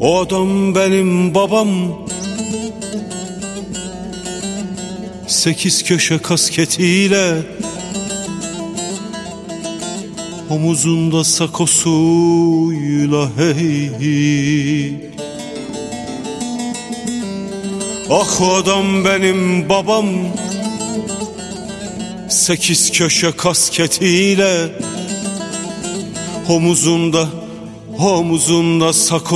O adam benim babam. Sekiz köşe kasketiyle Omuzunda sakosuyla hey Ah o adam benim babam. Sekiz köşe kasketiyle Omuzunda Omuzunda sakosuyla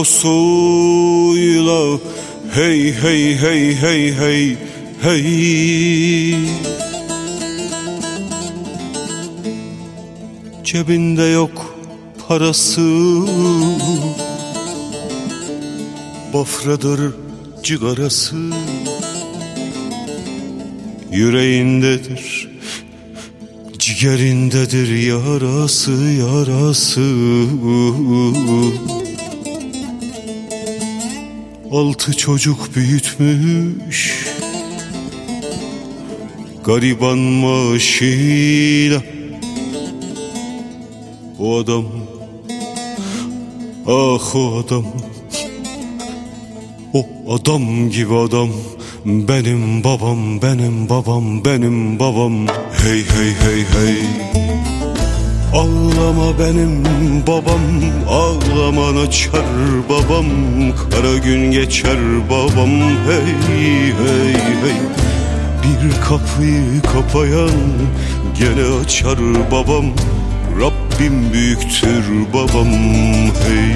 Hey hey hey hey hey hey. Cebinde yok parası. Bafradır cigarası. Yüreğindedir Ciğerindedir yarası yarası. Altı çocuk büyütmüş. Gariban maaşıyla O adam Ah o adam. O adam gibi adam benim babam, benim babam, benim babam. Hey hey hey hey. Ağlama benim babam Ağlaman açar babam. Kara gün geçer babam. Hey hey hey. Bir kapıyı kapayan Gene açar babam. Rabbim büyüktür babam. Hey.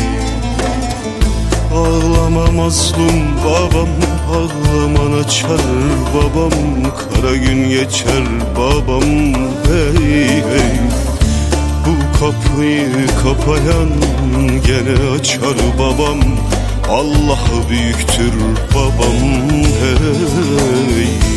Ağlama mazlum babam Ağlaman açar babam Kara gün geçer babam. Hey hey Bu kapıyı kapayan Gene açar babam. Allah büyüktür babam. Hey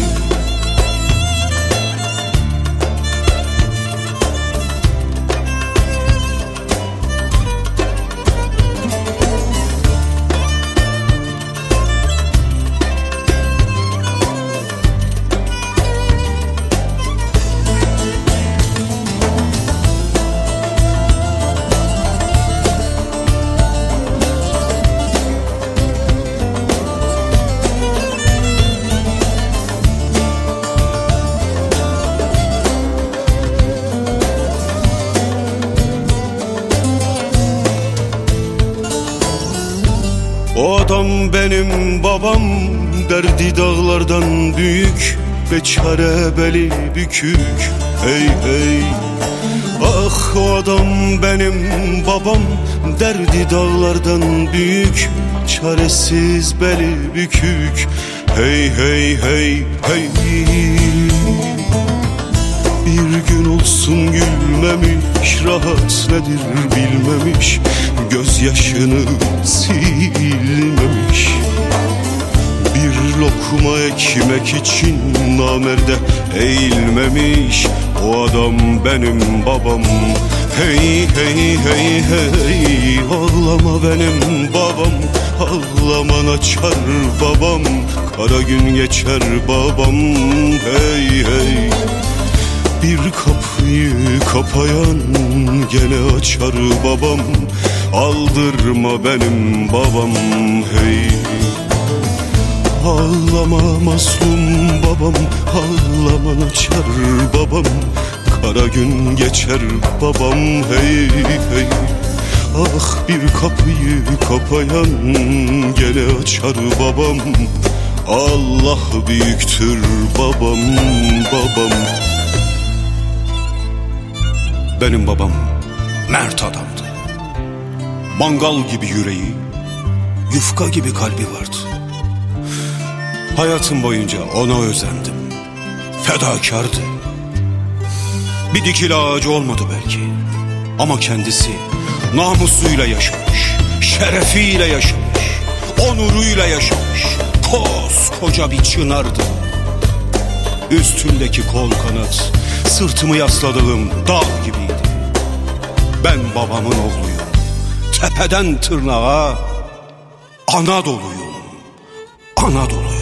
O adam benim babam Derdi dağlardan büyük Beçare beli bükük. Hey hey. Ah o adam benim babam Derdi dağlardan büyük Çaresiz beli bükük. Hey hey hey hey bir gün olsun gülmemiş Rahat nedir bilmemiş Gözyaşını silmemiş. Bir lokma ekmek için namerde eğilmemiş O adam benim babam. Hey hey hey hey Ağlama benim babam Ağlaman açar babam. Kara gün geçer babam Hey hey bir kapıyı kapayan gene açar babam. Aldırma benim babam hey. Ağlama mazlum babam Ağlaman açar babam. Kara gün geçer babam hey hey. Ah bir kapıyı kapayan gene açar babam. Allah büyüktür babam babam benim babam mert adamdı. Mangal gibi yüreği, yufka gibi kalbi vardı. Hayatım boyunca ona özendim. fedakardı. Bir dikili ağacı olmadı belki. Ama kendisi namusuyla yaşamış, şerefiyle yaşamış, onuruyla yaşamış. Koskoca bir çınardı. Üstündeki kol kanat, sırtımı yasladığım dağ gibiydi. Ben babamın oğluyum. Tepeden tırnağa Anadolu'yum. Anadolu.